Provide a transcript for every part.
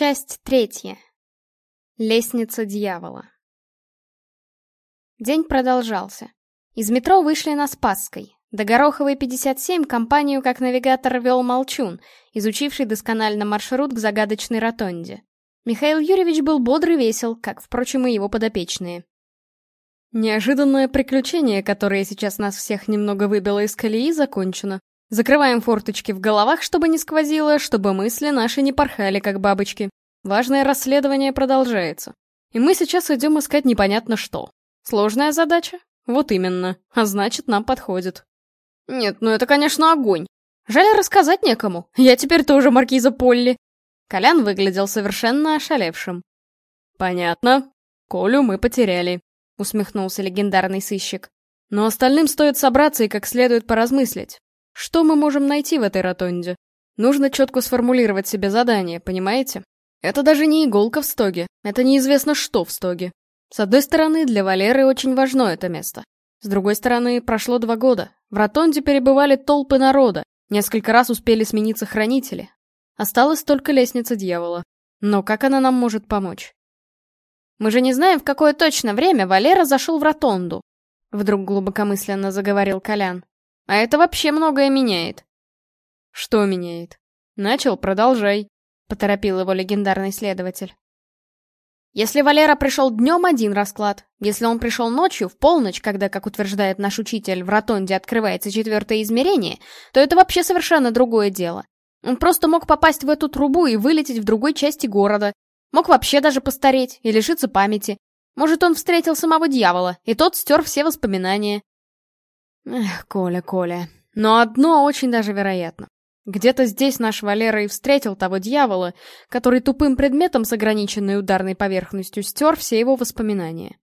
Часть третья. Лестница дьявола. День продолжался. Из метро вышли на Спасской. До Гороховой 57 компанию как навигатор вел Молчун, изучивший досконально маршрут к загадочной ротонде. Михаил Юрьевич был бодр и весел, как, впрочем, и его подопечные. Неожиданное приключение, которое сейчас нас всех немного выбило из колеи, закончено. Закрываем форточки в головах, чтобы не сквозило, чтобы мысли наши не порхали, как бабочки. Важное расследование продолжается. И мы сейчас идем искать непонятно что. Сложная задача? Вот именно. А значит, нам подходит. Нет, ну это, конечно, огонь. Жаль, рассказать некому. Я теперь тоже маркиза Полли. Колян выглядел совершенно ошалевшим. Понятно. Колю мы потеряли. — усмехнулся легендарный сыщик. «Но остальным стоит собраться и как следует поразмыслить. Что мы можем найти в этой ротонде? Нужно четко сформулировать себе задание, понимаете? Это даже не иголка в стоге, это неизвестно что в стоге. С одной стороны, для Валеры очень важно это место. С другой стороны, прошло два года. В ротонде перебывали толпы народа, несколько раз успели смениться хранители. Осталась только лестница дьявола. Но как она нам может помочь? Мы же не знаем, в какое точно время Валера зашел в ротонду. Вдруг глубокомысленно заговорил Колян. А это вообще многое меняет. Что меняет? Начал, продолжай. Поторопил его легендарный следователь. Если Валера пришел днем, один расклад. Если он пришел ночью, в полночь, когда, как утверждает наш учитель, в ротонде открывается четвертое измерение, то это вообще совершенно другое дело. Он просто мог попасть в эту трубу и вылететь в другой части города, Мог вообще даже постареть и лишиться памяти. Может, он встретил самого дьявола, и тот стер все воспоминания. Эх, Коля, Коля. Но одно очень даже вероятно. Где-то здесь наш Валера и встретил того дьявола, который тупым предметом с ограниченной ударной поверхностью стер все его воспоминания.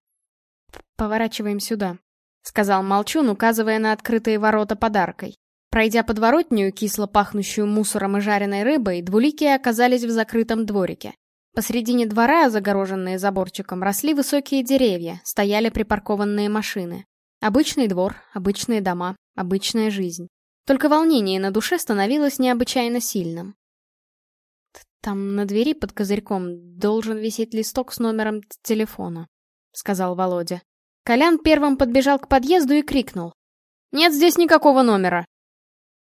«Поворачиваем сюда», — сказал Молчун, указывая на открытые ворота подаркой. Пройдя подворотню, кисло пахнущую мусором и жареной рыбой, двуликие оказались в закрытом дворике. Посредине двора, загороженные заборчиком, росли высокие деревья, стояли припаркованные машины. Обычный двор, обычные дома, обычная жизнь. Только волнение на душе становилось необычайно сильным. «Там на двери под козырьком должен висеть листок с номером телефона», — сказал Володя. Колян первым подбежал к подъезду и крикнул. «Нет здесь никакого номера!»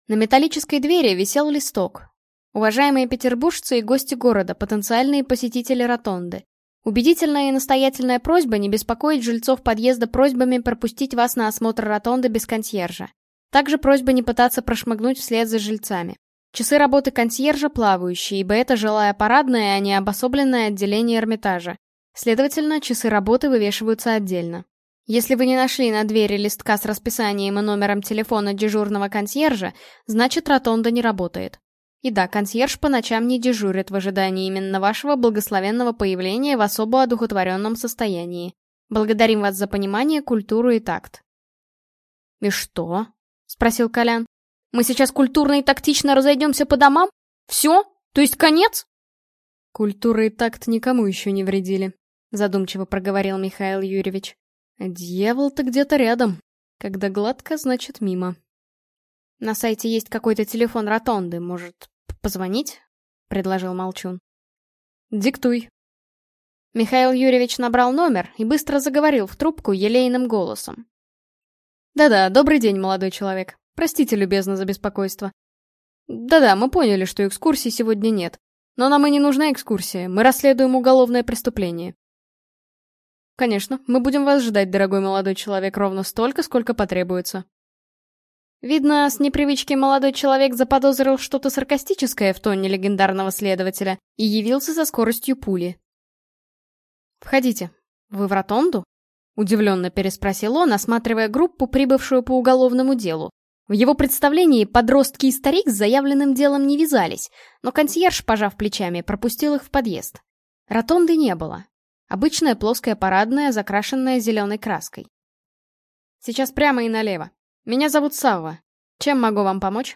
На металлической двери висел листок, Уважаемые петербуржцы и гости города, потенциальные посетители ротонды. Убедительная и настоятельная просьба не беспокоить жильцов подъезда просьбами пропустить вас на осмотр ротонды без консьержа. Также просьба не пытаться прошмыгнуть вслед за жильцами. Часы работы консьержа плавающие, ибо это жилая парадная, а не обособленное отделение Эрмитажа. Следовательно, часы работы вывешиваются отдельно. Если вы не нашли на двери листка с расписанием и номером телефона дежурного консьержа, значит ротонда не работает. И да, консьерж по ночам не дежурит в ожидании именно вашего благословенного появления в особо одухотворенном состоянии. Благодарим вас за понимание, культуру и такт. «И что?» — спросил Колян. «Мы сейчас культурно и тактично разойдемся по домам? Все? То есть конец?» «Культура и такт никому еще не вредили», — задумчиво проговорил Михаил Юрьевич. «Дьявол-то где-то рядом. Когда гладко, значит мимо». «На сайте есть какой-то телефон ротонды, может, «Позвонить?» — предложил Молчун. «Диктуй». Михаил Юрьевич набрал номер и быстро заговорил в трубку елейным голосом. «Да-да, добрый день, молодой человек. Простите, любезно, за беспокойство. Да-да, мы поняли, что экскурсии сегодня нет. Но нам и не нужна экскурсия, мы расследуем уголовное преступление. Конечно, мы будем вас ждать, дорогой молодой человек, ровно столько, сколько потребуется. Видно, с непривычки молодой человек заподозрил что-то саркастическое в тоне легендарного следователя и явился со скоростью пули. «Входите. Вы в ротонду?» — удивленно переспросил он, осматривая группу, прибывшую по уголовному делу. В его представлении подростки и старик с заявленным делом не вязались, но консьерж, пожав плечами, пропустил их в подъезд. Ротонды не было. Обычная плоская парадная, закрашенная зеленой краской. «Сейчас прямо и налево», меня зовут Савва. Чем могу вам помочь?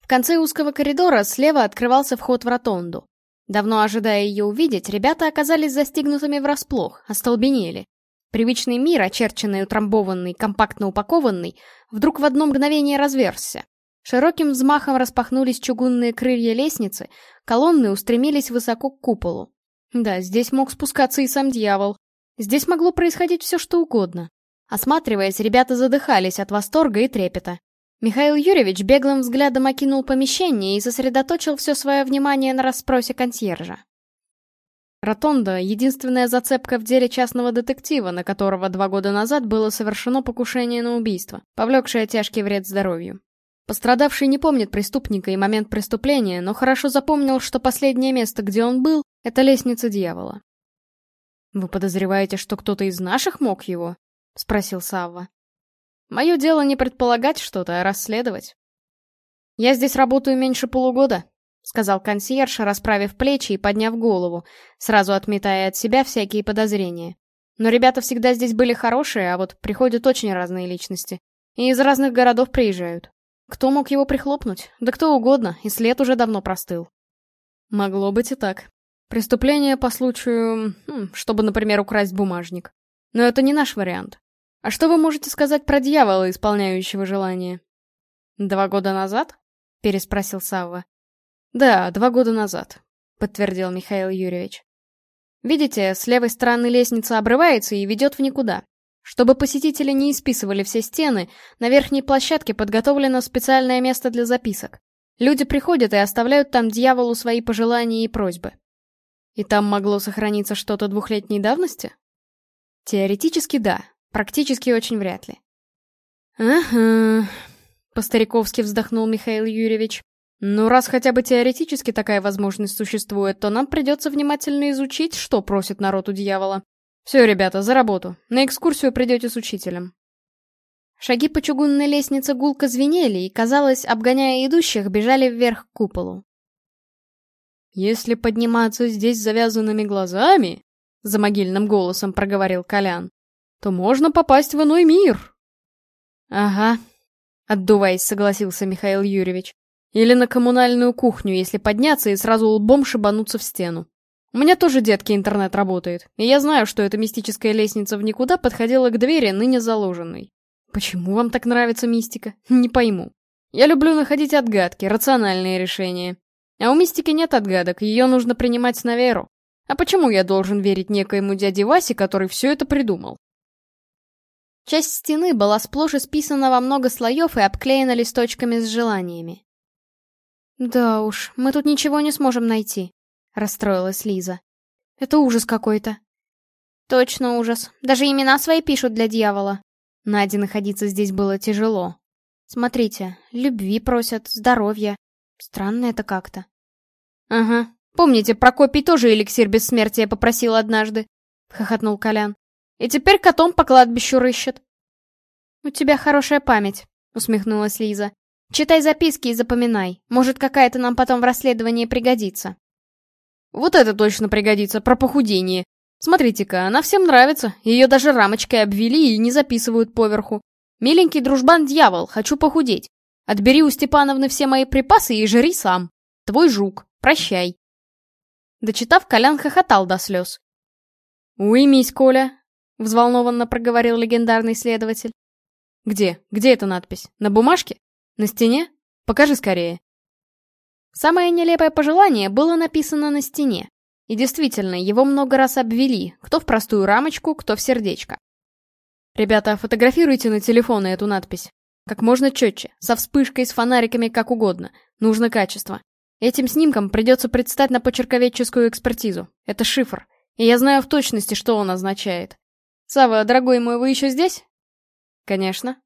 В конце узкого коридора слева открывался вход в ротонду. Давно ожидая ее увидеть, ребята оказались застигнутыми врасплох, остолбенели. Привычный мир, очерченный, утрамбованный, компактно упакованный, вдруг в одно мгновение разверзся. Широким взмахом распахнулись чугунные крылья лестницы, колонны устремились высоко к куполу. Да, здесь мог спускаться и сам дьявол. Здесь могло происходить все, что угодно. Осматриваясь, ребята задыхались от восторга и трепета. Михаил Юрьевич беглым взглядом окинул помещение и сосредоточил все свое внимание на расспросе консьержа. Ротонда — единственная зацепка в деле частного детектива, на которого два года назад было совершено покушение на убийство, повлекшее тяжкий вред здоровью. Пострадавший не помнит преступника и момент преступления, но хорошо запомнил, что последнее место, где он был, — это лестница дьявола. «Вы подозреваете, что кто-то из наших мог его?» — спросил Савва. «Мое дело не предполагать что-то, а расследовать. Я здесь работаю меньше полугода, — сказал консьерж, расправив плечи и подняв голову, сразу отметая от себя всякие подозрения. «Но ребята всегда здесь были хорошие, а вот приходят очень разные личности. И из разных городов приезжают. Кто мог его прихлопнуть? Да кто угодно, и след уже давно простыл». Могло быть и так. Преступление по случаю... Чтобы, например, украсть бумажник. Но это не наш вариант. А что вы можете сказать про дьявола, исполняющего желание? «Два года назад?» — переспросил Савва. «Да, два года назад», — подтвердил Михаил Юрьевич. «Видите, с левой стороны лестница обрывается и ведет в никуда. Чтобы посетители не исписывали все стены, на верхней площадке подготовлено специальное место для записок. Люди приходят и оставляют там дьяволу свои пожелания и просьбы. И там могло сохраниться что-то двухлетней давности? Теоретически да, практически очень вряд ли. «Ага», — по-стариковски вздохнул Михаил Юрьевич. Ну, раз хотя бы теоретически такая возможность существует, то нам придется внимательно изучить, что просит народ у дьявола. Все, ребята, за работу. На экскурсию придете с учителем. Шаги по чугунной лестнице гулко звенели и, казалось, обгоняя идущих, бежали вверх к куполу. «Если подниматься здесь завязанными глазами», — за могильным голосом проговорил Колян, — «то можно попасть в иной мир». «Ага», — отдуваясь, согласился Михаил Юрьевич. Или на коммунальную кухню, если подняться и сразу лбом шибануться в стену. У меня тоже, детки, интернет работает, и я знаю, что эта мистическая лестница в никуда подходила к двери, ныне заложенной. Почему вам так нравится мистика? Не пойму. Я люблю находить отгадки, рациональные решения. А у мистики нет отгадок, ее нужно принимать на веру. А почему я должен верить некоему дяде Васе, который все это придумал? Часть стены была сплошь исписана во много слоев и обклеена листочками с желаниями. «Да уж, мы тут ничего не сможем найти», — расстроилась Лиза. «Это ужас какой-то». «Точно ужас. Даже имена свои пишут для дьявола». Наде находиться здесь было тяжело. «Смотрите, любви просят, здоровья. Странно это как-то». «Ага. Помните, Прокопий тоже эликсир бессмертия попросил однажды?» — хохотнул Колян. «И теперь котом по кладбищу рыщет». «У тебя хорошая память», — усмехнулась Лиза. Читай записки и запоминай. Может, какая-то нам потом в расследовании пригодится. Вот это точно пригодится, про похудение. Смотрите-ка, она всем нравится. Ее даже рамочкой обвели и не записывают поверху. Миленький дружбан-дьявол, хочу похудеть. Отбери у Степановны все мои припасы и жри сам. Твой жук. Прощай. Дочитав, Колян хохотал до слез. «Уймись, Коля», — взволнованно проговорил легендарный следователь. «Где? Где эта надпись? На бумажке?» На стене? Покажи скорее. Самое нелепое пожелание было написано на стене. И действительно, его много раз обвели, кто в простую рамочку, кто в сердечко. Ребята, фотографируйте на телефоны эту надпись. Как можно четче, со вспышкой, с фонариками, как угодно. Нужно качество. Этим снимком придется предстать на почерковедческую экспертизу. Это шифр. И я знаю в точности, что он означает. Сава, дорогой мой, вы еще здесь? Конечно.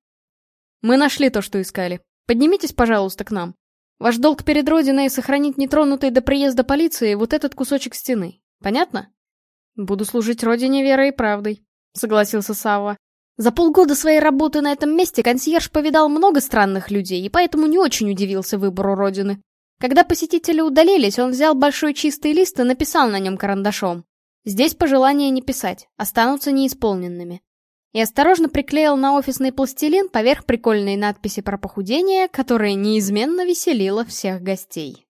Мы нашли то, что искали. Поднимитесь, пожалуйста, к нам. Ваш долг перед Родиной — сохранить нетронутой до приезда полиции вот этот кусочек стены. Понятно? Буду служить Родине верой и правдой, — согласился Савва. За полгода своей работы на этом месте консьерж повидал много странных людей и поэтому не очень удивился выбору Родины. Когда посетители удалились, он взял большой чистый лист и написал на нем карандашом. Здесь пожелания не писать, останутся неисполненными и осторожно приклеил на офисный пластилин поверх прикольной надписи про похудение, которая неизменно веселила всех гостей.